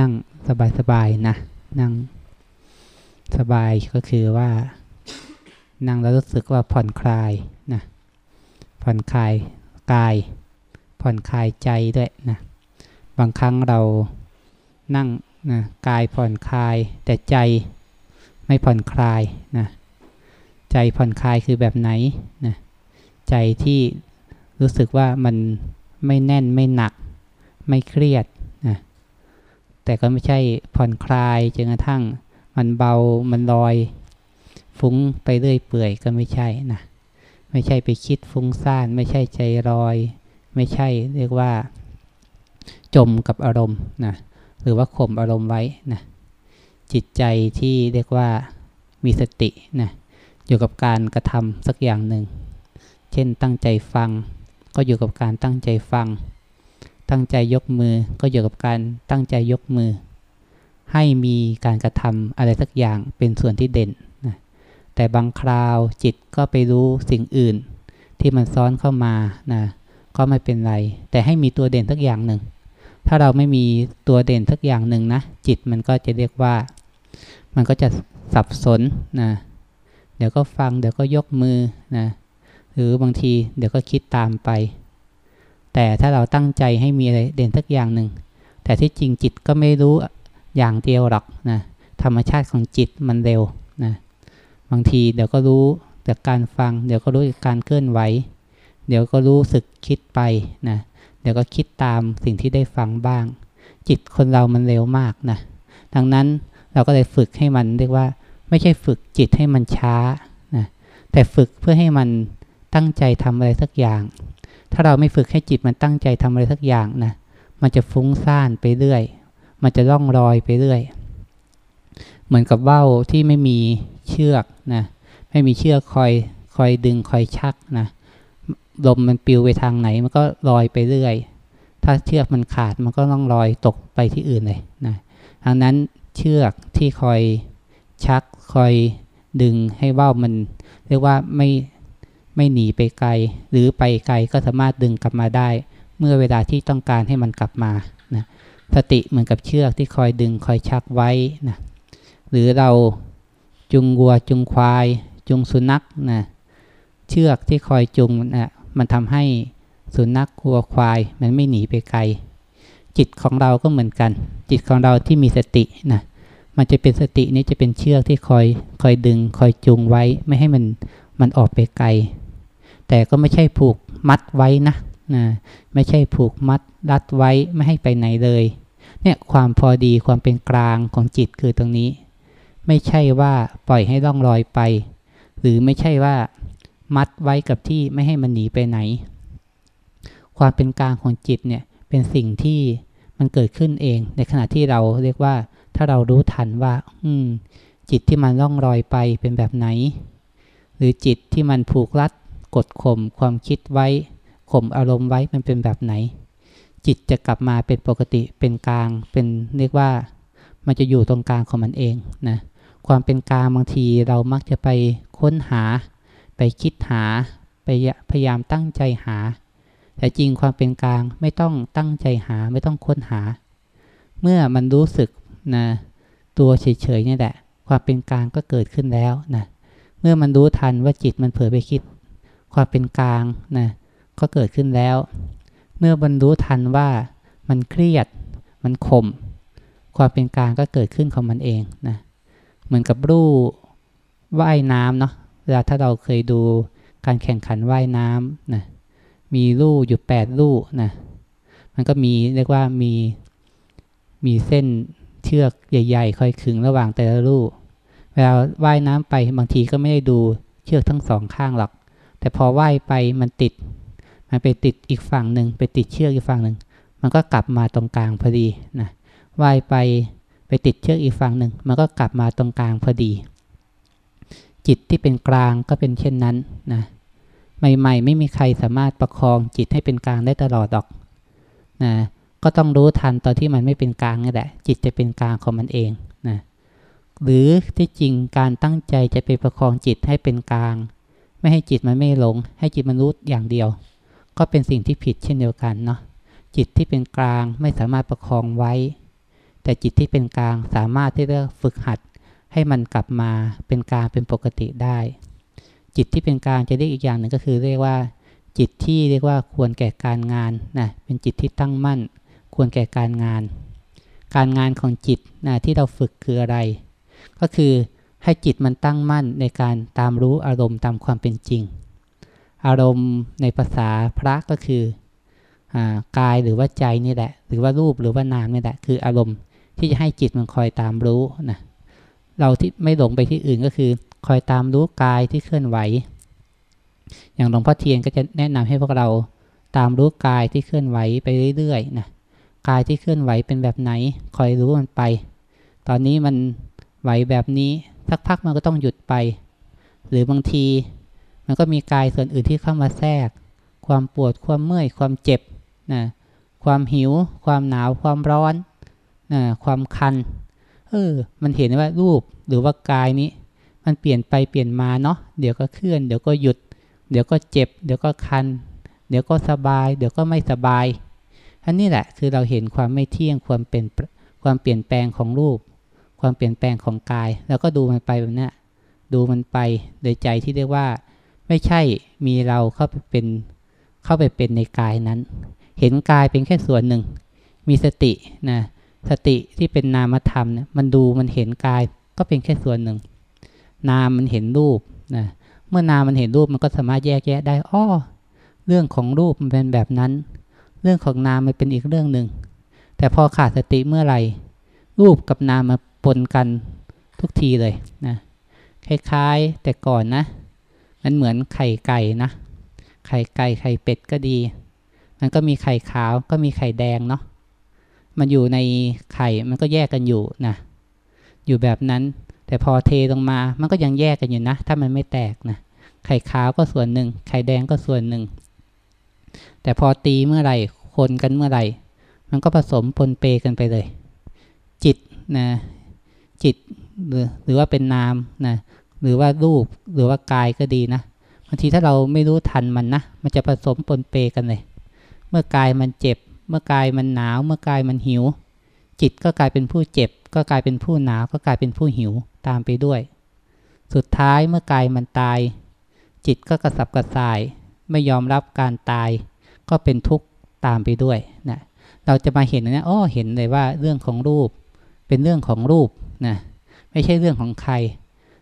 นั่งสบายๆนะ นั่งสบายก็คือว่า นั่งแล้วรู้สึกว่าผ่อนคลายนะ ผ่อนคลายกาย ผ่อนคลายใจด้วยนะบางครั้งเรานั่งนะกายผ่อนคลาย แต่ใจไม่ผ่อนคลายนะใจผ่อนคลายคือแบบไหนนะใจที่รู้สึกว่ามันไม่แน่นไม่หนัก ไม่เครียด แต่ก็ไม่ใช่ผ่อนคลายจนกระทั่งมันเบามันลอย ฟุ้งไปเรื่อยเปื่อยก็ไม่ใช่นะไม่ใช่ไปคิดฟุ้งซ่าน ไม่ใช่ใจลอย ไม่ใช่เรียกว่า จมกับอารมณ์นะหรือว่าข่มอารมณ์ไว้นะจิตใจที่เรียกว่ามีสตินะอยู่กับการกระทำสักอย่างหนึ่ง เช่นตั้งใจฟัง ก็อยู่กับการตั้งใจฟัง ตั้งใจยกมือก็อยู่กับการตั้งใจยกมือ ให้มีการกระทำอะไรสักอย่างเป็นส่วนที่เด่นนะแต่บางคราวจิตก็ไปรู้สิ่งอื่น ที่มันซ้อนเข้ามานะก็ไม่เป็นไร แต่ให้มีตัวเด่นสักอย่างหนึ่ง ถ้าเราไม่มีตัวเด่นสักอย่างหนึ่งนะ จิตมันก็จะเรียกว่า มันก็จะสับสนนะเดี๋ยวก็ฟังเดี๋ยวก็ยกมือนะหรือบางทีเดี๋ยวก็คิดตามไป แต่ถ้าเราตั้งใจให้มีอะไรเด่นสักอย่างหนึ่ง แต่ที่จริงจิตก็ไม่รู้อย่างเดียวหรอกนะ ธรรมชาติของจิตมันเร็วนะ บางทีเดี๋ยวก็รู้จากการฟัง เดี๋ยวก็รู้จากการเคลื่อนไหว เดี๋ยวก็รู้สึกคิดไปนะ เดี๋ยวก็คิดตามสิ่งที่ได้ฟังบ้าง จิตคนเรามันเร็วมากนะ ดังนั้นเราก็เลยฝึกให้มันเรียกว่า ไม่ใช่ฝึกจิตให้มันช้านะ แต่ฝึกเพื่อให้มันตั้งใจทำอะไรสักอย่าง ถ้าเราไม่ฝึกให้จิตมันตั้งใจทำอะไรสักอย่างนะ มันจะฟุ้งซ่านไปเรื่อย มันจะล่องรอยไปเรื่อย เหมือนกับว่าวที่ไม่มีเชือกนะ ไม่มีเชือกคอยคอยดึงคอยชักนะลมมันปิวไปทางไหน มันก็ลอยไปเรื่อย ถ้าเชือกมันขาดมันก็ล่องลอยตกไปที่อื่นเลยนะดังนั้นเชือกที่คอยชักคอยดึงให้ว่าวมัน เรียกว่าไม่ ไม่หนีไปไกล หรือไปไกลก็สามารถดึงกลับมาได้ เมื่อเวลาที่ต้องการให้มันกลับมานะสติเหมือนกับเชือกที่คอยดึงคอยชักไว้นะหรือเราจุงวัวจุงควาย จุงสุนัขนะเชือกที่คอยจุงนะมันทำให้สุนัขวัวควาย มันไม่หนีไปไกล จิตของเราก็เหมือนกัน จิตของเราที่มีสตินะมันจะเป็นสตินี้จะเป็นเชือกที่คอยคอยดึง คอยจูงไว้ไม่ให้มันมันออกไปไกล แต่ก็ไม่ใช่ผูกมัดไว้นะนะ ไม่ใช่ผูกมัดรัดไว้ไม่ให้ไปไหนเลย เนี่ยความพอดีความเป็นกลางของจิตคือตรงนี้ ไม่ใช่ว่าปล่อยให้ล่องลอยไป หรือไม่ใช่ว่ามัดไว้กับที่ไม่ให้มันหนีไปไหน ความเป็นกลางของจิตเนี่ยเป็นสิ่งที่มันเกิดขึ้นเอง ในขณะที่เราเรียกว่าถ้าเรารู้ทันว่า อืม จิตที่มันล่องลอยไปเป็นแบบไหน หรือจิตที่มันผูกรัด กดข่มความคิดไว้ข่มอารมณ์ไว้มันเป็นแบบไหน จิตจะกลับมาเป็นปกติเป็นกลางเป็นเรียกว่า มันจะอยู่ตรงกลางของมันเองนะความเป็นกลางบางทีเรามักจะไปค้นหา ไปคิดหา ไปพยายามตั้งใจหา แต่จริงความเป็นกลางไม่ต้องตั้งใจหาไม่ต้องค้นหา เมื่อมันรู้สึกนะตัวเฉยๆนี่แหละ ความเป็นกลางก็เกิดขึ้นแล้วนะเมื่อมันรู้ทันว่าจิตมันเผลอไปคิด ความเป็นกลางนะก็เกิดขึ้นแล้ว เมื่อมันรู้ทันว่ามันเครียด มันขมความเป็นกลางก็เกิดขึ้นของมันเองนะเหมือนกับรูว่ายน้ำเนาะเวลาถ้าเราเคยดูการแข่งขันว่ายน้ำนะมีลู่อยู่แปดลู่นะมันก็มีเรียกว่ามีมีเส้นเชือกใหญ่ๆคอยขึงระหว่างแต่ละลูเวลาว่ายน้ำไปบางทีก็ไม่ได้ดูเชือกทั้งสองข้างหรอก แต่พอว่ายไปมันติด มันไปติดอีกฝั่งหนึ่งไปติดเชือกอีกฝั่งหนึ่ง มันก็กลับมาตรงกลางพอดีนะว่ายไปไปติดเชือกอีกฝั่งหนึ่ง มันก็กลับมาตรงกลางพอดี จิตที่เป็นกลางก็เป็นเช่นนั้นนะใหม่ๆ ไม่มีใครสามารถประคองจิตให้เป็นกลางได้ตลอดหรอกนะก็ต้องรู้ทันตอนที่มันไม่เป็นกลางนี่แหละ จิตจะเป็นกลางของมันเองนะหรือที่จริงการตั้งใจจะไปประคองจิตให้เป็นกลาง ไม่ให้จิตมันไม่หลง ให้จิตมันรู้อย่างเดียว ก็เป็นสิ่งที่ผิดเช่นเดียวกันเนาะจิตที่เป็นกลางไม่สามารถประคองไว้ แต่จิตที่เป็นกลางสามารถที่จะฝึกหัด ให้มันกลับมาเป็นกลางเป็นปกติได้ จิตที่เป็นกลางจะเรียกอีกอย่างหนึ่งก็คือเรียกว่า จิตที่เรียกว่าควรแก่การงานนะเป็นจิตที่ตั้งมั่น ควรแก่การงาน การงานของจิตนะที่เราฝึกคืออะไร ก็คือ ให้จิตมันตั้งมั่นในการตามรู้อารมณ์ตามความเป็นจริง อารมณ์ในภาษาพระก็คือกายหรือว่าใจนี่แหละ หรือว่ารูปหรือว่านามนี่แหละ คืออารมณ์ที่จะให้จิตมันคอยตามรู้นะเราที่ไม่หลงไปที่อื่นก็คือ คอยตามรู้กายที่เคลื่อนไหว อย่างหลวงพ่อเทียนก็จะแนะนำให้พวกเราตามรู้กายที่เคลื่อนไหวไปเรื่อยๆนะกายที่เคลื่อนไหวเป็นแบบไหน คอยรู้มันไป ตอนนี้มันไหวแบบนี้ สักพักมันก็ต้องหยุดไป หรือบางทีมันก็มีกายส่วนอื่นที่เข้ามาแทรก ความปวดความเมื่อย ความเจ็บนะความหิว ความหนาว ความร้อนนะความคันเออมันเห็นว่ารูปหรือว่ากายนี้ มันเปลี่ยนไปเปลี่ยนมาเนาะเดี๋ยวก็เคลื่อน เดี๋ยวก็หยุด เดี๋ยวก็เจ็บ เดี๋ยวก็คัน เดี๋ยวก็สบาย เดี๋ยวก็ไม่สบายอันนี้แหละคือเราเห็นความไม่เที่ยงความเป็นความเปลี่ยนแปลงของรูป ความเปลี่ยนแปลงของกาย แล้วก็ดูมันไปแบบนี้ดูมันไปโดยใจที่เรียกว่า ไม่ใช่มีเราเข้าไปเป็นเข้าไปเป็นในกายนั้น เห็นกายเป็นแค่ส่วนหนึ่ง มีสตินะสติที่เป็นนามธรรมเนี่ยมันดูมันเห็นกายก็เป็นแค่ส่วนหนึ่ง นามมันเห็นรูปนะเมื่อนามมันเห็นรูปมันก็สามารถแยกแยะได้อ้อเรื่องของรูปมันเป็นแบบนั้น เรื่องของนามมันเป็นอีกเรื่องหนึ่งแต่พอขาดสติเมื่อไหร่รูปกับนามมา ปนกันทุกทีเลยนะคล้ายๆแต่ก่อนนะ มันเหมือนไข่ไก่นะ ไข่ไก่ไข่เป็ดก็ดี มันก็มีไข่ขาวก็มีไข่แดงเนาะมันอยู่ในไข่มันก็แยกกันอยู่นะอยู่แบบนั้น แต่พอเทลงมามันก็ยังแยกกันอยู่นะ ถ้ามันไม่แตกนะไข่ขาวก็ส่วนหนึ่ง ไข่แดงก็ส่วนหนึ่ง แต่พอตีเมื่อไหร่คนกันเมื่อไหร่ มันก็ผสมปนเปกันไปเลย จิตนะ จิตหรือหรือว่าเป็นนามนะหรือว่ารูปหรือว่ากายก็ดีนะบางทีถ้าเราไม่รู้ทันมันนะมันจะผสมปนเปกันเลย เมื่อกายมันเจ็บ เมื่อกายมันหนาว เมื่อกายมันหิว จิตก็กลายเป็นผู้เจ็บ ก็กลายเป็นผู้หนาว ก็กลายเป็นผู้หิวตามไปด้วย สุดท้ายเมื่อกายมันตาย จิตก็กระสับกระส่าย ไม่ยอมรับการตาย ก็เป็นทุกข์ตามไปด้วยนะเราจะมาเห็นนะอ้อเห็นเลยว่าเรื่องของรูป เป็นเรื่องของรูป นะไม่ใช่เรื่องของใคร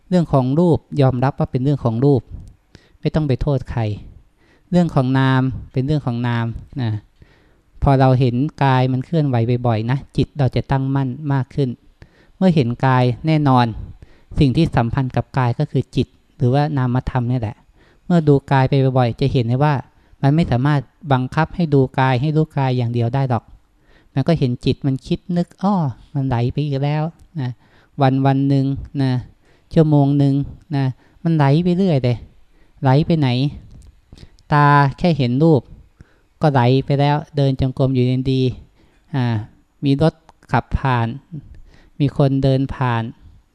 เรื่องของรูปยอมรับว่าเป็นเรื่องของรูป ไม่ต้องไปโทษใคร เรื่องของนามเป็นเรื่องของนามนะพอเราเห็นกายมันเคลื่อนไหวบ่อยๆนะจิตเราจะตั้งมั่นมากขึ้น เมื่อเห็นกายแน่นอน สิ่งที่สัมพันธ์กับกายก็คือจิต หรือว่านามธรรมนี่แหละ เมื่อดูกายไปบ่อยๆ จะเห็นได้ว่า มันไม่สามารถบังคับให้ดูกายให้รู้กายอย่างเดียวได้หรอก มันก็เห็นจิตมันคิดนึกอ้อมันไหลไปอีกแล้วนะวันวันหนึ่งนะชั่วโมงหนึ่งนะมันไหลไปเรื่อยเลยไหลไปไหน ตาแค่เห็นรูป ก็ไหลไปแล้วเดินจงกรมอยู่ดีอ่ามีรถขับผ่าน มีคนเดินผ่าน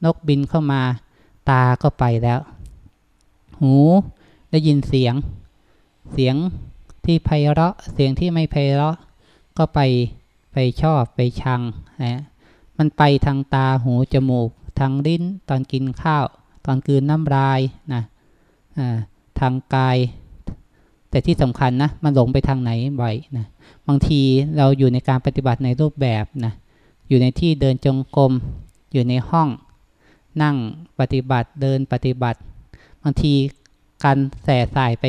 นกบินเข้ามา ตาก็ไปแล้ว หูได้ยินเสียง เสียงที่ไพเราะเสียงที่ไม่ไพเราะก็ไป ไปชอบไปชังนะมันไปทางตาหูจมูก ทางลิ้นตอนกินข้าว ตอนกืนน้ำลายนะทางกาย แต่ที่สำคัญนะมันหลงไปทางไหนบ่อยนะบางทีเราอยู่ในการปฏิบัติในรูปแบบนะอยู่ในที่เดินจงกรมอยู่ในห้อง นั่งปฏิบัติเดินปฏิบัติ บางทีการแส่สายไป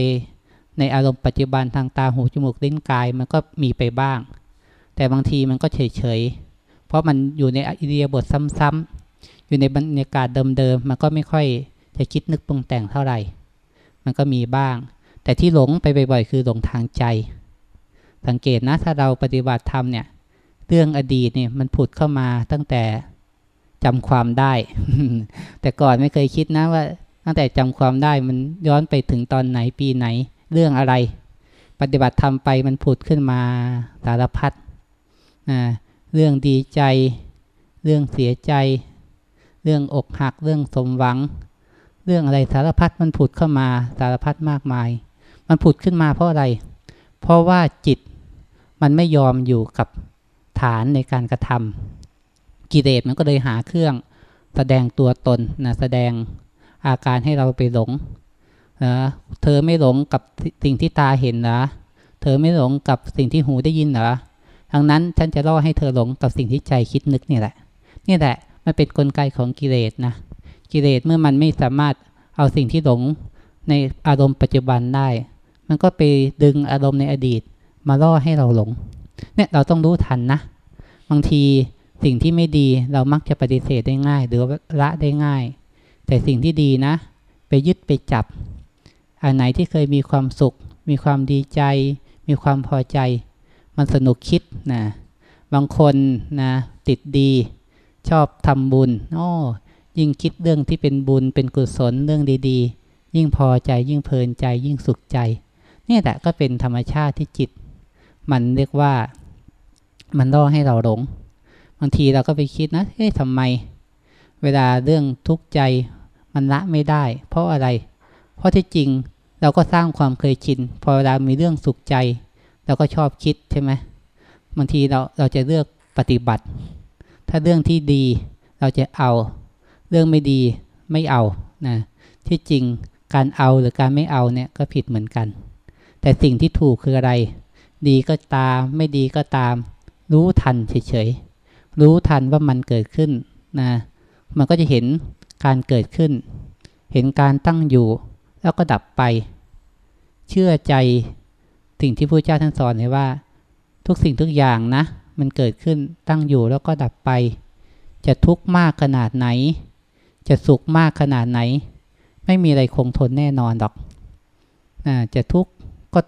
ในอารมณ์ปัจจุบันทางตาหูจมูกลิ้นกายมันก็มีไปบ้าง แต่บางทีมันก็เฉยๆ เพราะมันอยู่ในอิเดียบทซ้ำๆอยู่ในบรรยากาศเดิมๆ มันก็ไม่ค่อยจะคิดนึกปรุงแต่งเท่าไหร่ มันก็มีบ้าง แต่ที่หลงไปบ่อยๆ คือหลงทางใจ สังเกตนะ ถ้าเราปฏิบัติธรรมเนี่ย เรื่องอดีตเนี่ยมันผุดเข้ามาตั้งแต่จำความได้ แต่ก่อนไม่เคยคิดนะว่าตั้งแต่จำความได้มันย้อนไปถึงตอนไหนปีไหน เรื่องอะไร ปฏิบัติธรรมไปมันผุดขึ้นมาสารพัด เรื่องดีใจ เรื่องเสียใจ เรื่องอกหัก เรื่องสมหวัง เรื่องอะไรสารพัดมันผุดเข้ามาสารพัดมากมาย มันผุดขึ้นมาเพราะอะไร เพราะว่าจิตมันไม่ยอมอยู่กับฐานในการกระทกิเลสมันก็เลยหาเครื่องแสดงตัวตนนะแสดงอาการให้เราไปหลงนะเธอไม่หลงกับสิ่งที่ตาเห็นนะเธอไม่หลงกับสิ่งที่หูได้ยินเหรอ ดังนั้นฉันจะล่อให้เธอหลงกับสิ่งที่ใจคิดนึกนี่แหละ นี่แหละมันเป็นนกลไกของกิเลสนะ กิเลสเมื่อมันไม่สามารถเอาสิ่งที่หลงในอารมณ์ปัจจุบันได้ มันก็ไปดึงอารมณ์ในอดีต มาล่อให้เราหลง เนี่ยเราต้องรู้ทันนะ บางทีสิ่งที่ไม่ดีเรามักจะปฏิเสธได้ง่าย หรือละได้ง่าย แต่สิ่งที่ดีนะ ไปยึดไปจับ อันไหนที่เคยมีความสุข มีความดีใจ มีความพอใจ มันสนุกคิดนะบางคนนะติดดีชอบทำบุญอ้อยิ่งคิดเรื่องที่เป็นบุญเป็นกุศลเรื่องดีๆ ยิ่งพอใจยิ่งเพลินใจยิ่งสุขใจนี่แหละก็เป็นธรรมชาติที่จิต มันเรียกว่ามันล่อให้เราหลง บางทีเราก็ไปคิดนะเอ๊ะทำไม เวลาเรื่องทุกข์ใจมันละไม่ได้ เพราะอะไร เพราะที่จริงเราก็สร้างความเคยชิน พอเวลามีเรื่องสุขใจ เราก็ชอบคิดใช่ไหมบางทีเราเราจะเลือกปฏิบัติ ถ้าเรื่องที่ดีเราจะเอา เรื่องไม่ดีไม่เอานะที่จริงการเอาหรือการไม่เอาเนี่ยก็ผิดเหมือนกัน แต่สิ่งที่ถูกคืออะไร ดีก็ตามไม่ดีก็ตาม รู้ทันเฉยๆรู้ทันว่ามันเกิดขึ้นนะมันก็จะเห็นการเกิดขึ้น เห็นการตั้งอยู่ แล้วก็ดับไป เชื่อใจ สิ่งที่พระเจ้าท่านสอนเลยว่า ทุกสิ่งทุกอย่างนะ มันเกิดขึ้นตั้งอยู่แล้วก็ดับไป จะทุกข์มากขนาดไหน จะสุขมากขนาดไหน ไม่มีอะไรคงทนแน่นอนดอกนะจะทุกข์ก็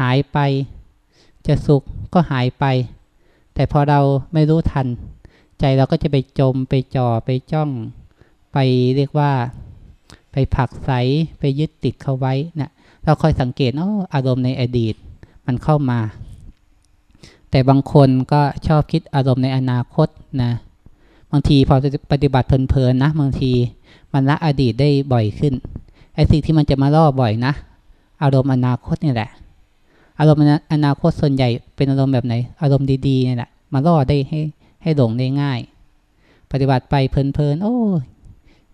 หายไป จะสุขก็หายไป แต่พอเราไม่รู้ทัน ใจเราก็จะไปจมไปจ่อไปจ้อง ไปเรียกว่า ไปผักใสไปยึดติดเขาไว้นะ เราคอยสังเกตอออารมณ์ในอดีตมันเข้ามา แต่บางคนก็ชอบคิดอารมณ์ในอนาคตนะ บางทีพอปฏิบัติเพลินๆนะ บางทีมันละอดีตได้บ่อยขึ้นไอ้สิ่งที่มันจะมาล่อบ่อยนะ อารมณ์อนาคตนี่แหละ อารมณ์อนาคตส่วนใหญ่เป็นอารมณ์แบบไหน อารมณ์ดีๆนี่แหละมาล่อได้ให้ให้หลงได้ง่าย ปฏิบัติไปเพลินๆโอ้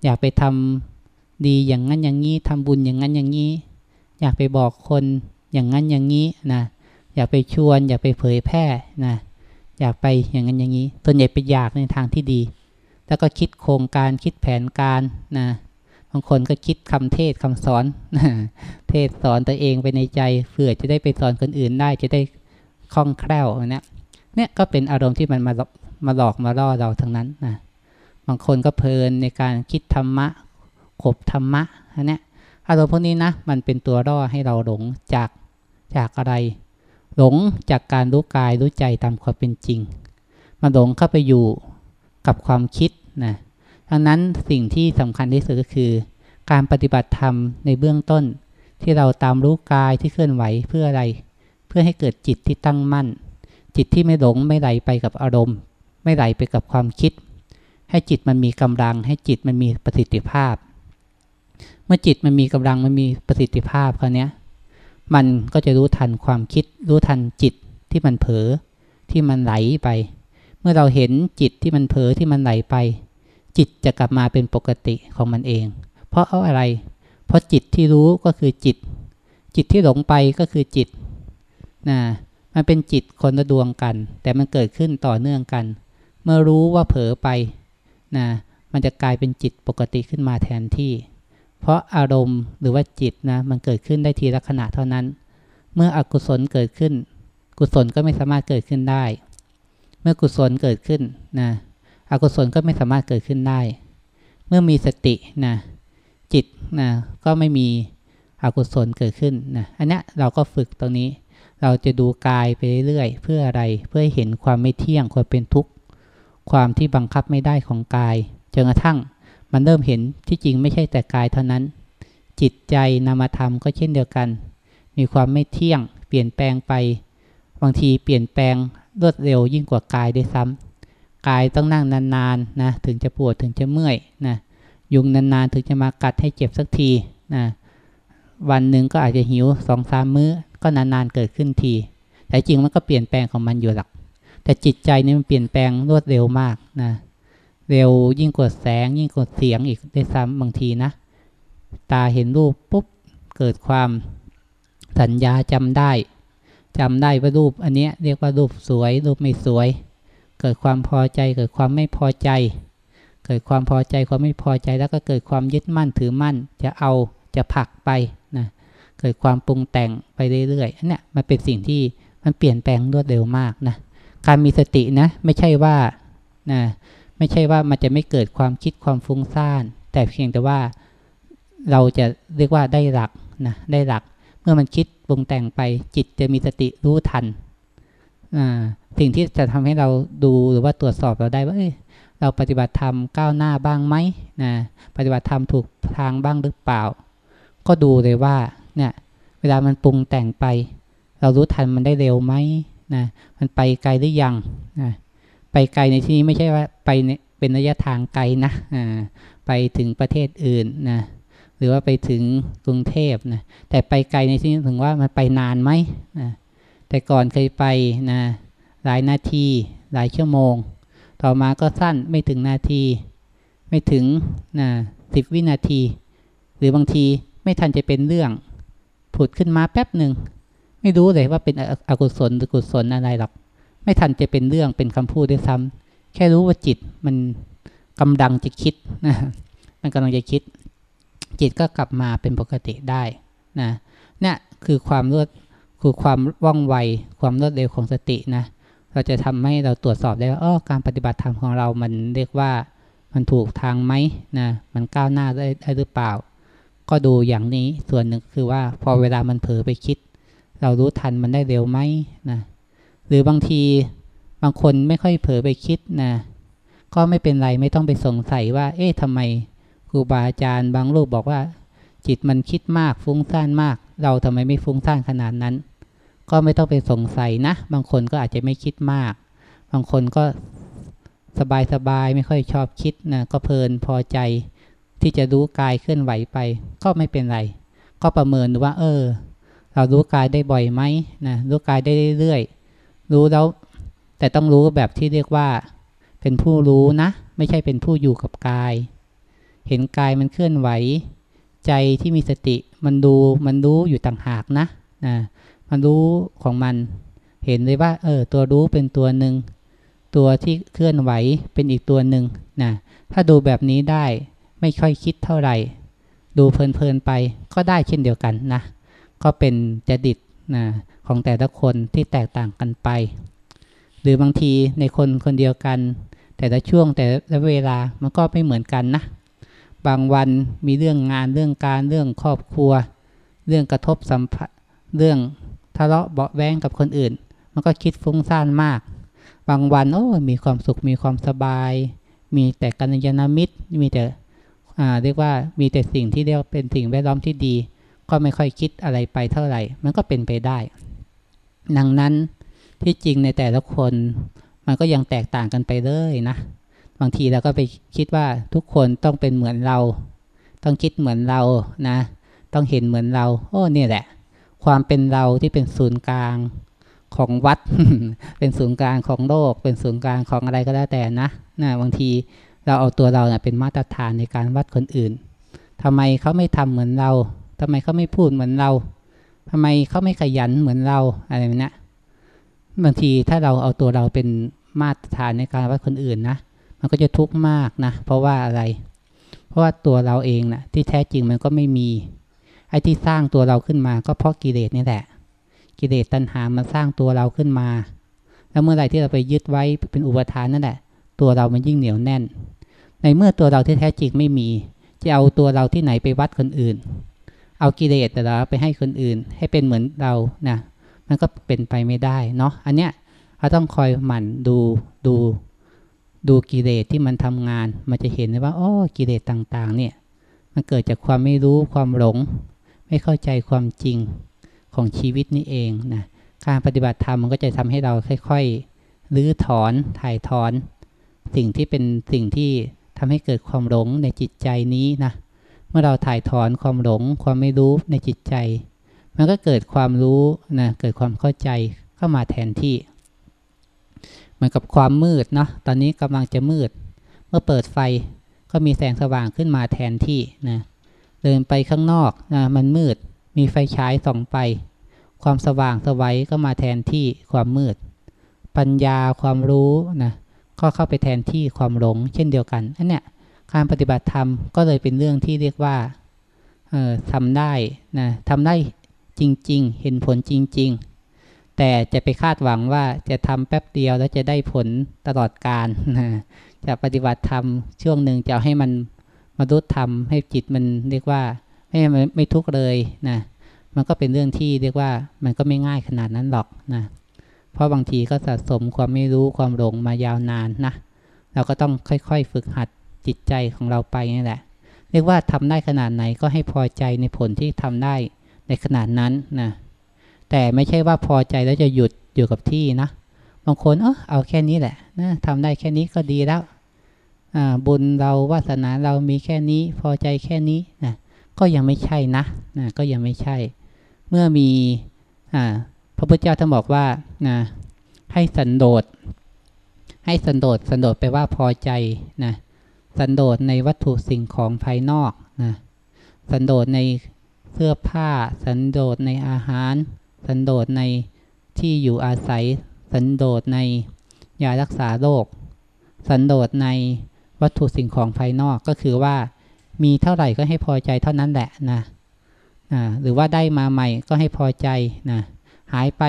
อยากไปทำดีอย่างนั้นอย่างนี้ทำบุญอย่างนั้นอย่างนี้ อยากไปบอกคนอย่างนั้นอย่างนี้นะอยากไปชวน อยากไปเผยแพร่นะอยากไปอย่างนั้นอย่างนี้ส่วนใหญ่ไปอยากในทางที่ดี แล้วก็คิดโครงการคิดแผนการนะบางคนก็คิดคำเทศคำสอนเทศสอนตัวเองไปในใจเผื่อจะได้ไปสอนคนอื่นได้จะได้คล่องแคล่วนะเนี่ยก็เป็นอารมณ์ที่มันมามาหลอกมาล่อเราทั้งนั้นนะบางคนก็เพลินในการคิดธรรมะขบธรรมะอันนี้ อารมณ์พวกนี้นะมันเป็นตัวล่อให้เราหลงจากจากอะไร หลงจากการรู้กายรู้ใจตามความเป็นจริงมาหลงเข้าไปอยู่กับความคิดนะดังนั้นสิ่งที่สำคัญที่สุดก็คือ การปฏิบัติธรรมในเบื้องต้น ที่เราตามรู้กายที่เคลื่อนไหวเพื่ออะไร เพื่อให้เกิดจิตที่ตั้งมั่น จิตที่ไม่หลงไม่ไหลไปกับอารมณ์ ไม่ไหลไปกับความคิด ให้จิตมันมีกำลัง ให้จิตมันมีประสิทธิภาพ เมื่อจิตมันมีกำลังมันมีประสิทธิภาพคราวนี้มันก็จะรู้ทันความคิด รู้ทันจิตที่มันเผลอที่มันไหลไป เมื่อเราเห็นจิตที่มันเผลอที่มันไหลไป จิตจะกลับมาเป็นปกติของมันเอง เพราะเอาอะไร เพราะจิตที่รู้ก็คือจิต จิตที่หลงไปก็คือจิตนะมันเป็นจิตคนละดวงกัน แต่มันเกิดขึ้นต่อเนื่องกัน เมื่อรู้ว่าเผลอไปนะมันจะกลายเป็นจิตปกติขึ้นมาแทนที่ เพราะอารมณ์หรือว่าจิตนะมันเกิดขึ้นได้ทีละขณะเท่านั้น เมื่ออกุศลเกิดขึ้น กุศลก็ไม่สามารถเกิดขึ้นได้ เมื่อกุศลเกิดขึ้นนะอกุศลก็ไม่สามารถเกิดขึ้นได้ เมื่อมีสตินะจิตนะก็ไม่มีอกุศลเกิดขึ้นนะอันนี้เราก็ฝึกตรงนี้ เราจะดูกายไปเรื่อยเพื่ออะไรเพื่อให้เห็นความไม่เที่ยงความเป็นทุกข์ความที่บังคับไม่ได้ของกายจนกระทั่ง มันเริ่มเห็นที่จริงไม่ใช่แต่กายเท่านั้น จิตใจนามธรรมก็เช่นเดียวกัน มีความไม่เที่ยง เปลี่ยนแปลงไป บางทีเปลี่ยนแปลงรวดเร็วยิ่งกว่ากายด้วยซ้ำกายต้องนั่งนานๆนะถึงจะปวดถึงจะเมื่อยนะยุงนานๆถึงจะมากัดให้เจ็บสักทีนะวันหนึ่งก็อาจจะหิวสองสามมื้อก็นานๆเกิดขึ้นที แต่จริงมันก็เปลี่ยนแปลงของมันอยู่หลัก แต่จิตใจนี่มันเปลี่ยนแปลงรวดเร็วมากนะ เร็วยิ่งกว่าแสง ยิ่งกว่าเสียงอีกได้ซ้ำบางทีนะ ตาเห็นรูปปุ๊บเกิดความสัญญาจำได้จำได้ว่ารูปอันนี้เรียกว่ารูปสวย รูปไม่สวย เกิดความพอใจ เกิดความไม่พอใจ เกิดความพอใจความไม่พอใจแล้วก็เกิดความยึดมั่นถือมั่น จะเอาจะผลักไปนะเกิดความปรุงแต่งไปเรื่อยๆอันเนี้ยมันเป็นสิ่งที่มันเปลี่ยนแปลงรวดเร็วมากนะการมีสตินะไม่ใช่ว่านะ ไม่ใช่ว่ามันจะไม่เกิดความคิดความฟุ้งซ่าน แต่เพียงแต่ว่าเราจะเรียกว่าได้หลักนะได้หลัก เมื่อมันคิดปรุงแต่งไปจิตจะมีสติรู้ทันสิ่งที่จะทำให้เราดูหรือว่าตรวจสอบเราได้ว่าเเราปฏิบัติธรรมก้าวหน้าบ้างไหมนะปฏิบัติธรรมถูกทางบ้างหรือเปล่า ก็ดูเลยว่าเนี่ยเวลามันปรุงแต่งไป เรารู้ทันมันได้เร็วไหมนะมันไปไกลหรือยังนะ ไปไกลในที่นี้ไม่ใช่ว่าไปเป็นระยะทางไกลนะไปถึงประเทศอื่นนะหรือว่าไปถึงกรุงเทพนะแต่ไปไกลในที่นี้ถึงว่ามันไปนานไหมนะแต่ก่อนเคยไปนะหลายนาทีหลายชั่วโมง ต่อมาก็สั้นไม่ถึงนาที ไม่ถึงนะสิบวินาที หรือบางทีไม่ทันจะเป็นเรื่องผุดขึ้นมาแป๊บหนึ่งไม่รู้เลยว่าเป็นอกุศลหรือกุศลอะไรหรอก ไม่ทันจะเป็นเรื่องเป็นคำพูดด้วยซ้ำแค่รู้ว่าจิตมันกำลังจะคิดนะมันกำลังจะคิด จิตก็กลับมาเป็นปกติได้นะเนี่ยคือความรวดคือความว่องไว ความรวดเร็วของสตินะเราจะทำให้เราตรวจสอบได้ว่าอ๋อการปฏิบัติธรรมของเรามันเรียกว่ามันถูกทางไหมนะมันก้าวหน้าได้ได้หรือเปล่า ก็ดูอย่างนี้ส่วนหนึ่งคือว่าพอเวลามันเผลอไปคิด เรารู้ทันมันได้เร็วไหมนะ หรือบางทีบางคนไม่ค่อยเผลอไปคิดนะก็ไม่เป็นไรไม่ต้องไปสงสัยว่า เอ๊ะทำไมครูบาอาจารย์บางรูปบอกว่า จิตมันคิดมากฟุ้งซ่านมาก เราทำไมไม่ฟุ้งซ่านขนาดนั้น ก็ไม่ต้องไปสงสัยนะ บางคนก็อาจจะไม่คิดมาก บางคนก็สบายสบายไม่ค่อยชอบคิดนะก็เพลินพอใจ ที่จะรู้กายเคลื่อนไหวไป ก็ไม่เป็นไร ก็ประเมินดูว่า เออ เรารู้กายได้บ่อยไหมนะรู้กายได้เรื่อยๆ รู้แล้ว แต่ต้องรู้แบบที่เรียกว่า เป็นผู้รู้นะ ไม่ใช่เป็นผู้อยู่กับกาย เห็นกายมันเคลื่อนไหว ใจที่มีสติมันดูมันรู้อยู่ต่างหากนะนะมันรู้ของมัน เห็นเลยว่าเออตัวรู้เป็นตัวหนึ่งตัวที่เคลื่อนไหวเป็นอีกตัวหนึ่งนะถ้าดูแบบนี้ได้ไม่ค่อยคิดเท่าไหร่ ดูเพลินๆไปก็ได้เช่นเดียวกันนะ ก็เป็นจดิตนะ ของแต่ละคนที่แตกต่างกันไป หรือบางทีในคนคนเดียวกัน แต่ละช่วงแต่ละเวลามันก็ไม่เหมือนกันนะ บางวันมีเรื่องงานเรื่องการเรื่องครอบครัว เรื่องกระทบสัมผัสเรื่องทะเลาะเบาแวงกับคนอื่น มันก็คิดฟุ้งซ่านมาก บางวันโอ้มีความสุขมีความสบาย มีแต่กัญญาณมิตรมีแต่เรียกว่ามีแต่สิ่งที่เรียกเป็นสิ่งแวดล้อมที่ดี ก็ไม่ค่อยคิดอะไรไปเท่าไหร่ มันก็เป็นไปได้ ดังนั้นที่จริงในแต่ละคนมันก็ยังแตกต่างกันไปเลยนะ บางทีเราก็ไปคิดว่าทุกคนต้องเป็นเหมือนเรา ต้องคิดเหมือนเรานะ ต้องเห็นเหมือนเรา โอ้เนี่ยแหละ ความเป็นเราที่เป็นศูนย์กลางของวัด เป็นศูนย์กลางของโลก เป็นศูนย์กลางของอะไรก็แล้วแต่นะนะบางทีเราเอาตัวเรานะเป็นมาตรฐานในการวัดคนอื่นทำไมเขาไม่ทำเหมือนเราทำไมเขาไม่พูดเหมือนเรา ทำไมเขาไม่ขยันเหมือนเราอะไรนี้บางทีถ้าเราเอาตัวเราเป็นมาตรฐานในการวัดคนอื่นนะมันก็จะทุกข์มากนะเพราะว่าอะไร เพราะว่าตัวเราเองนะ่ะที่แท้จริงมันก็ไม่มีไอ้ที่สร้างตัวเราขึ้นมา ก็เพราะกิเลสนี่แหละ กิเลสตัณหามันสร้างตัวเราขึ้นมา แล้วเมื่อไหร่ที่เราไปยึดไว้เป็นอุปทานนั่นแหละ ตัวเรามันยิ่งเหนียวแน่น ในเมื่อตัวเราที่แท้จริงไม่มี จะเอาตัวเราที่ไหนไปวัดคนอื่น เอากิเลสแต่ละไปให้คนอื่น ให้เป็นเหมือนเรานะมันก็เป็นไปไม่ได้เนาะอันเนี้ยเราต้องคอยหมั่นดูดูดูกิเลสที่มันทำงาน มันจะเห็นว่าอ๋อกิเลสต่างๆ เนี่ย มันเกิดจากความไม่รู้ความหลง ไม่เข้าใจความจริงของชีวิตนี่เองนะการปฏิบัติธรรมมันก็จะทำให้เราค่อยๆรื้อถอนถ่ายถอน สิ่งที่เป็นสิ่งที่ทำให้เกิดความหลงในจิตใจนี้นะ เมื่อเราถ่ายถอนความหลง ความไม่รู้ในจิตใจ มันก็เกิดความรู้นะเกิดความเข้าใจเข้ามาแทนที่เหมือนกับความมืดเนาะตอนนี้กำลังจะมืด เมื่อเปิดไฟก็มีแสงสว่างขึ้นมาแทนที่นะเดินไปข้างนอกนะมันมืด มีไฟฉายส่องไป ความสว่างสวัยก็มาแทนที่ความมืด ปัญญาความรู้นะก็เข้าไปแทนที่ความหลง เช่นเดียวกันอันเนี้ย การปฏิบัติธรรมก็เลยเป็นเรื่องที่เรียกว่าออทำได้นะทำได้จริง ๆ เห็นผลจริง ๆ แต่จะไปคาดหวังว่าจะทำแป๊บเดียวแล้วจะได้ผลตลอดการนะจะปฏิบัติธรรมช่วงหนึ่งจะให้มันมาดุธรรมให้จิตมันเรียกว่าไม่ไม่ทุกข์เลยนะมันก็เป็นเรื่องที่เรียกว่ามันก็ไม่ง่ายขนาดนั้นหรอกนะเพราะบางทีก็สะสมความไม่รู้ความหลงมายาวนานนะเราก็ต้องค่อยๆ ฝึกหัด จิตใจของเราไปนี่แหละ เรียกว่าทำได้ขนาดไหนก็ให้พอใจในผลที่ทำได้ในขนาดนั้นนะแต่ไม่ใช่ว่าพอใจแล้วจะหยุดอยู่กับที่นะบางคนเออเอาแค่นี้แหละนะทำได้แค่นี้ก็ดีแล้วบุญเราวาสนาเรามีแค่นี้พอใจแค่นี้นะก็ยังไม่ใช่นะนะก็ยังไม่ใช่ เมื่อมีพระพุทธเจ้าท่านบอกว่านะให้สันโดษให้สันโดษสันโดษไปว่าพอใจนะ สันโดษในวัตถุสิ่งของภายนอกนะสันโดษในเสื้อผ้า สันโดษในอาหาร สันโดษในที่อยู่อาศัย สันโดษในยารักษาโรค สันโดษในวัตถุสิ่งของภายนอกก็คือว่า มีเท่าไหร่ก็ให้พอใจเท่านั้นแหละนะนะหรือว่าได้มาใหม่ก็ให้พอใจนะหายไป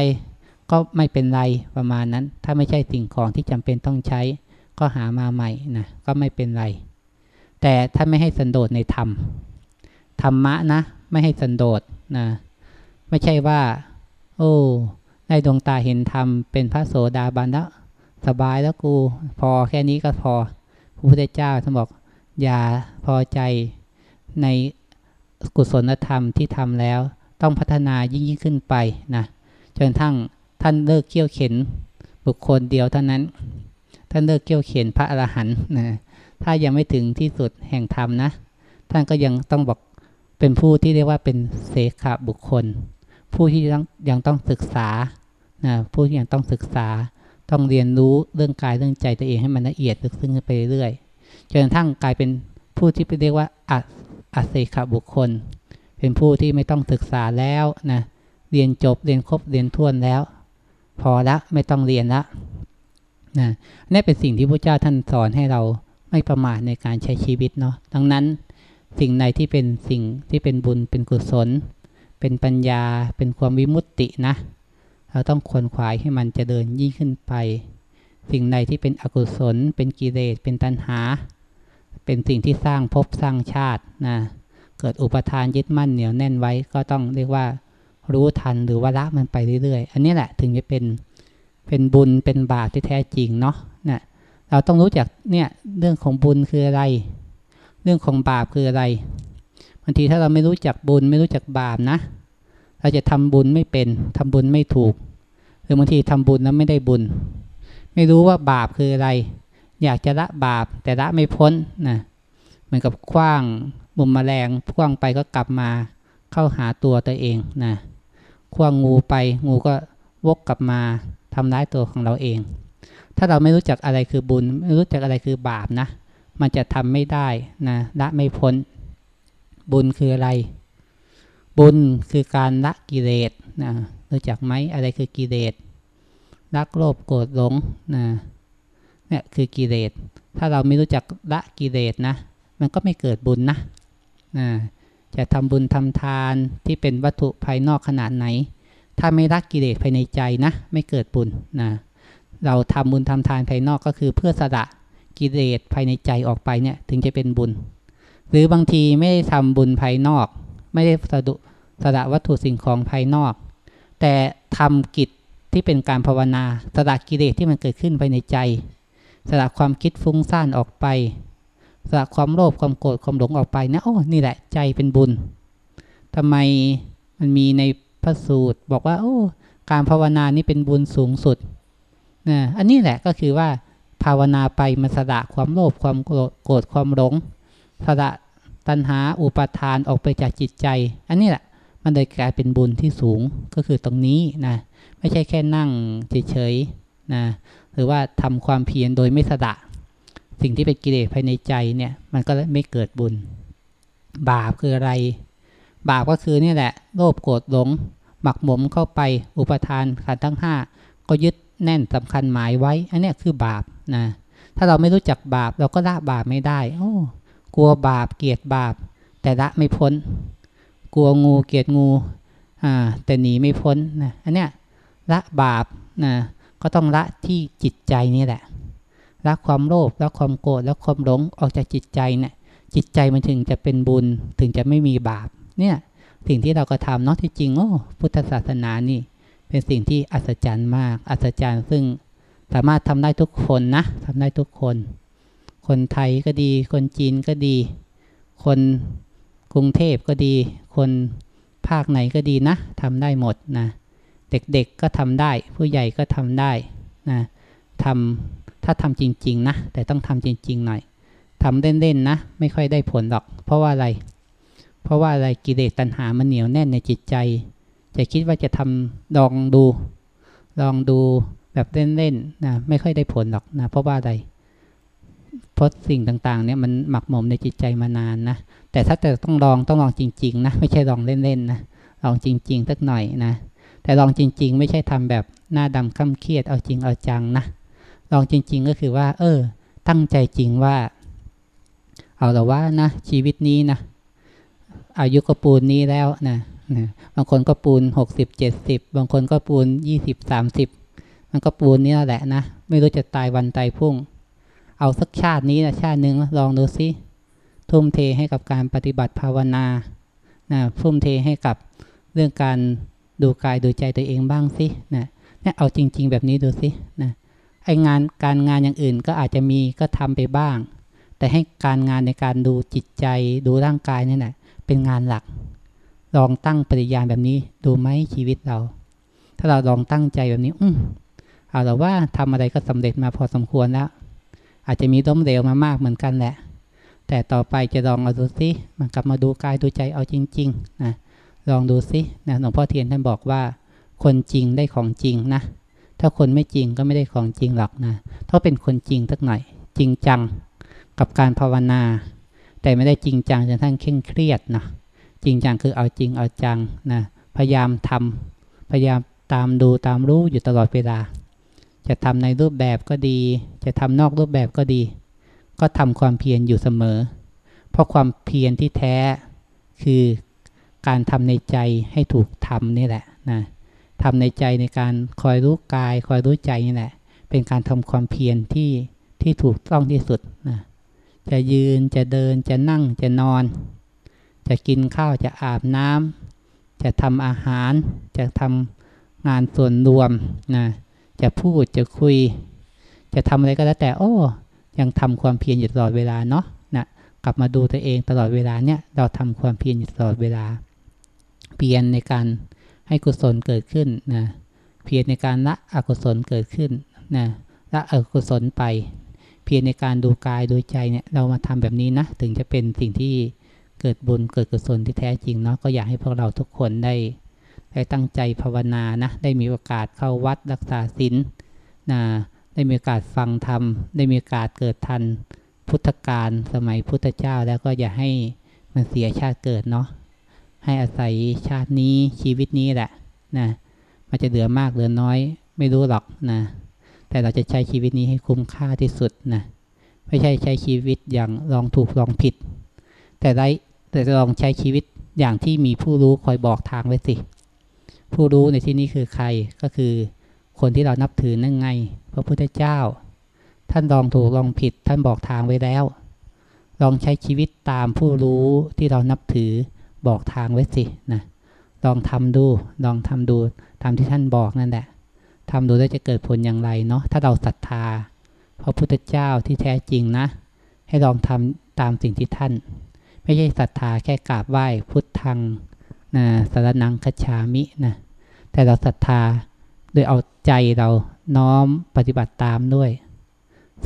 ก็ไม่เป็นไรประมาณนั้น ถ้าไม่ใช่สิ่งของที่จำเป็นต้องใช้ ก็หามาใหม่นะก็ไม่เป็นไร แต่ถ้าไม่ให้สันโดษในธรรมธรรมะนะ ไม่ให้สันโดษนะไม่ใช่ว่า โอ้ได้ดวงตาเห็นธรรมเป็นพระโสดาบันแล้วสบายแล้วกูพอแค่นี้ก็พอพระพุทธเจ้าท่านบอกอย่าพอใจในกุศลธรรมที่ทำแล้ว ต้องพัฒนายิ่งยิ่งขึ้นไปนะจนทั้งท่านเลิกเกี่ยวเข็นบุคคลเดียวเท่านั้น ท่านเลิกเกี่ยวเข็นพระอรหันต์นะถ้ายังไม่ถึงที่สุดแห่งธรรมนะ ท่านก็ยังต้องบอกเป็นผู้ที่เรียกว่าเป็นเสขบุคคล ผู้ที่ยังยังต้องศึกษานะผู้ที่ยังต้องศึกษา ต้องเรียนรู้เรื่องกายเรื่องใจตัวเองให้มันละเอียดลึกซึ้งไปเรื่อยจนกระทั่งกลายเป็นผู้ที่เรียกว่าอัศขบุคคล เป็นผู้ที่ไม่ต้องศึกษาแล้วนะเรียนจบเรียนครบเรียนท่วนแล้ว พอละไม่ต้องเรียนละ นะนี่เป็นสิ่งที่พระเจ้าท่านสอนให้เราไม่ประมาทในการใช้ชีวิตเนาะดังนั้นสิ่งใดที่เป็นสิ่งที่เป็นบุญเป็นกุศล เป็นปัญญาเป็นความวิมุตตินะ เราต้องควนขวายให้มันจะเดินยิ่งขึ้นไป สิ่งใดที่เป็นอกุศล เป็นกิเลสเป็นตัณหา เป็นสิ่งที่สร้างภพสร้างชาตินะเกิดอุปทานยึดมั่นเหนียวแน่นไว้ก็ต้องเรียกว่ารู้ทันหรือว่าละมันไปเรื่อยๆ อันนี้แหละถึงจะเป็น เป็นบุญเป็นบาปที่แท้จริงเนาะนะเราต้องรู้จักเนี่ยเรื่องของบุญคืออะไร เรื่องของบาปคืออะไรบางทีถ้าเราไม่รู้จักบุญไม่รู้จักบาปนะ เราจะทำบุญไม่เป็นทำบุญไม่ถูก หรือบางทีทำบุญแล้วไม่ได้บุญ ไม่รู้ว่าบาปคืออะไร อยากจะละบาปแต่ละไม่พ้นนะเหมือนกับคว้างมุมแมลงคว้างไปก็กลับมาเข้าหาตัวตัวเองนะคว้างงูไปงูก็วกกลับมา ทำร้ายตัวของเราเอง ถ้าเราไม่รู้จักอะไรคือบุญ ไม่รู้จักอะไรคือบาปนะ มันจะทำไม่ได้นะละไม่พ้น บุญคืออะไร บุญคือการละกิเลสนะรู้จักไหมอะไรคือกิเลสรักโลภโกรธหลงนะเนี่ยคือกิเลสถ้าเราไม่รู้จักละกิเลสนะ มันก็ไม่เกิดบุญนะนะจะทำบุญทำทานที่เป็นวัตถุภายนอกขนาดไหน ถ้าไม่รักกิเลสภายในใจนะ ไม่เกิดบุญนะเราทำบุญทำทานภายนอกก็คือเพื่อสละกิเลสภายในใจออกไปเนี่ยถึงจะเป็นบุญ หรือบางทีไม่ได้ทำบุญภายนอก ไม่ได้สะดุสละวัตถุสิ่งของภายนอก แต่ทำกิจที่เป็นการภาวนาสละกิเลสที่มันเกิดขึ้นไปในใจสละความคิดฟุ้งซ่านออกไปสละความโลภความโกรธความหลงออกไปนะโอ้นี่แหละใจเป็นบุญทำไมมันมีใน พระสูตร บอกว่า โอ้ การภาวนานี่เป็นบุญสูงสุดนะอันนี้แหละก็คือว่า ภาวนาไปมันสละความโลภความโกรธความหลงสละตัณหาอุปาทานออกไปจากจิตใจ อันนี้แหละมันเลยกลายเป็นบุญที่สูงก็คือตรงนี้นะไม่ใช่แค่นั่งเฉยๆนะหรือว่าทำความเพียรโดยไม่สะดะสิ่งที่เป็นกิเลสภายในใจเนี่ย มันก็ไม่เกิดบุญ บาปคืออะไร บาปก็คือนี่แหละ โลภโกรธหลง หมักหมมเข้าไปอุปทานขันทั้งห้าก็ยึดแน่นสำคัญหมายไว้ อันนี้คือบาปนะถ้าเราไม่รู้จักบาปเราก็ละบาปไม่ได้ โอ้กลัวบาปเกลียดบาป แต่ละไม่พ้น กลัวงูเกลียดงูอ่าแต่หนีไม่พ้นนะอันเนี้ยละบาปนะก็ต้องละที่จิตใจนี่แหละละความโลภละความโกรธละความหลงออกจากจิตใจเนี่ยจิตใจมันถึงจะเป็นบุญถึงจะไม่มีบาป เนี่ยสิ่งที่เราก็ทำเนาะที่จริงโอ้พุทธศาสนานี่ เป็นสิ่งที่อัศจรรย์มาก อัศจรรย์ซึ่งสามารถทำได้ทุกคนนะทำได้ทุกคน คนไทยก็ดี คนจีนก็ดี คนกรุงเทพก็ดี คนภาคไหนก็ดีนะทำได้หมดนะเด็กๆก็ทำได้ ผู้ใหญ่ก็ทำได้นะทำถ้าทำจริงๆนะแต่ต้องทำจริงๆหน่อยทำเล่นๆนะ ไม่ค่อยได้ผลหรอก เพราะว่าอะไร เพราะว่าอะไรกิเลสตัณหามันเหนียวแน่นในจิตใจ จะคิดว่าจะทำลองดู ลองดูแบบเล่นๆนะไม่ค่อยได้ผลหรอกนะเพราะว่าอะไรเพราะสิ่งต่างๆเนี่ยมันหมักหมมในจิตใจมานานนะแต่ถ้าจะต้องลองต้องลองจริงๆนะไม่ใช่ลองเล่นๆนะลองจริงๆสักหน่อยนะแต่ลองจริง ๆ ไม่ใช่ทำแบบหน้าดำข้าเครียดเอาจริงเอาจังนะลองจริง ๆ ก็คือว่า เออ ตั้งใจจริงว่า เอาแต่ว่านะชีวิตนี้นะ อายุก็ปูนนี้แล้วนะนะบางคนก็ปูนหกสิบเจ็ดสิบบางคนก็ปูนยี่สิบสามสิบมันก็ปูนนี้แหละนะไม่รู้จะตายวันตายพุ่ง เอาสักชาตินี้นะชาติหนึ่งลองดูซิทุ่มเทให้กับการปฏิบัติภาวนานะทุ่มเทให้กับเรื่องการดูกายดูใจตัวเองบ้างสินะเนี่ยเอาจริง ๆ แบบนี้ดูสินะไองานการงานอย่างอื่นก็อาจจะมีก็ทำไปบ้าง แต่ให้การงานในการดูจิตใจดูร่างกายนี่แหละ เป็นงานหลัก ลองตั้งปฏิญาณแบบนี้ ดูไหมชีวิตเรา ถ้าเราลองตั้งใจแบบนี้อืมเอาแต่ว่าทำอะไรก็สำเร็จมาพอสมควรแล้ว อาจจะมีล้มเหลวมามากเหมือนกันแหละ แต่ต่อไปจะลองเอาดูสิมันกลับมาดูกายดูใจเอาจริงๆนะลองดูสินะหลวงพ่อเทียนท่านบอกว่า คนจริงได้ของจริงนะถ้าคนไม่จริงก็ไม่ได้ของจริงหรอกนะถ้าเป็นคนจริงสักหน่อย จริงจังกับการภาวนา แต่ไม่ได้จริงจังจนทั้งเคร่งเครียดนะจริงจังคือเอาจริงเอาจังนะพยายามทำพยายามตามดูตามรู้อยู่ตลอดเวลา จะทำในรูปแบบก็ดี จะทำนอกรูปแบบก็ดี ก็ทำความเพียรอยู่เสมอ เพราะความเพียรที่แท้คือการทำในใจให้ถูกทำนี่แหละนะทำในใจในการคอยรู้กาย คอยรู้ใจนี่แหละ เป็นการทำความเพียรที่ที่ถูกต้องที่สุดนะ จะยืนจะเดินจะนั่งจะนอน จะกินข้าวจะอาบน้ำจะทำอาหารจะทำงานส่วนรวมนะจะพูดจะคุย จะทำอะไรก็แล้วแต่โอ้ยังทำความเพียรอยู่ตลอดเวลาเนาะนะกลับมาดูตัวเองตลอดเวลาเนี่ยเราทำความเพียรอยู่ตลอดเวลา เพียรในการให้กุศลเกิดขึ้นนะเพียรในการละอกุศลเกิดขึ้นนะละอกุศลไป พียรในการดูกายดูใจเนี่ยเรามาทำแบบนี้นะ ถึงจะเป็นสิ่งที่เกิดบุญเกิดกุศลที่แท้จริงเนาะก็อยากให้พวกเราทุกคนได้ได้ตั้งใจภาวนานะ ได้มีโอกาสเข้าวัดรักษาศีลนะได้มีโอกาสฟังธรรม ได้มีโอกาสเกิดทันพุทธกาลสมัยพุทธเจ้าแล้วก็อย่าให้มันเสียชาติเกิดเนาะให้อาศัยชาตินี้ชีวิตนี้แหละนะมันจะเหลือมากเหลือน้อย ไม่รู้หรอกนะ แต่เราจะใช้ชีวิตนี้ให้คุ้มค่าที่สุดนะไม่ใช่ใช้ชีวิตอย่างลองถูกลองผิด แต่ได้แต่ลองใช้ชีวิตอย่างที่มีผู้รู้คอยบอกทางไว้สิ ผู้รู้ในที่นี้คือใครก็คือคนที่เรานับถือนั่นไง พระพุทธเจ้า ท่านลองถูกลองผิด ท่านบอกทางไว้แล้ว ลองใช้ชีวิตตามผู้รู้ที่เรานับถือบอกทางไว้สินะลองทำดู ลองทำดูตามที่ท่านบอกนั่นแหละ ทำดูแล้วจะเกิดผลอย่างไรเนาะถ้าเราศรัทธาพระพุทธเจ้าที่แท้จริงนะ ให้ลองทำตามสิ่งที่ท่าน ไม่ใช่ศรัทธาแค่กราบไหว้พุทธังนะสารนังคชามินะแต่เราศรัทธาโดยเอาใจเราน้อมปฏิบัติตามด้วย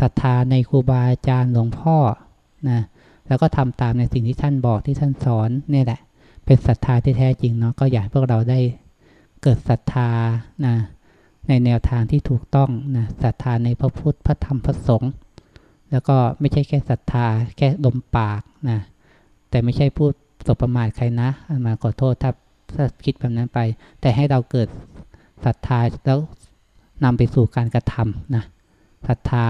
ศรัทธาในครูบาอาจารย์หลวงพ่อนะแล้วก็ทำตามในสิ่งที่ท่านบอกที่ท่านสอนนี่แหละ เป็นศรัทธาที่แท้จริงเนาะก็อยากพวกเราได้เกิดศรัทธานะ ในแนวทางที่ถูกต้องนะศรัทธาในพระพุทธพระธรรมพระสงฆ์แล้วก็ไม่ใช่แค่ศรัทธาแค่ลมปากนะแต่ไม่ใช่พูดสบประมาทใครนะมาขอโทษถ้าถ้าคิดแบบนั้นไป แต่ให้เราเกิดศรัทธาแล้วนำไปสู่การกระทำนะศรัทธา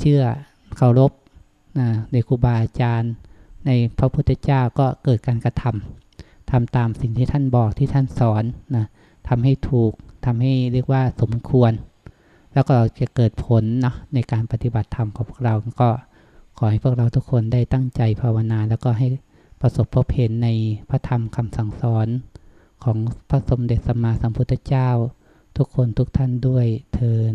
เชื่อเคารพนะในครูบาอาจารย์ ในพระพุทธเจ้าก็เกิดการกระทำทำตามสิ่งที่ท่านบอกที่ท่านสอนนะทำให้ถูก ทำให้เรียกว่าสมควร แล้วก็จะเกิดผลเนาะในการปฏิบัติธรรมของพวกเราก็ขอให้พวกเราทุกคนได้ตั้งใจภาวนา แล้วก็ให้ประสบพบเห็นในพระธรรมคำสั่งสอน ของพระสมเด็จสัมมาสัมพุทธเจ้า ทุกคนทุกท่านด้วยเทิน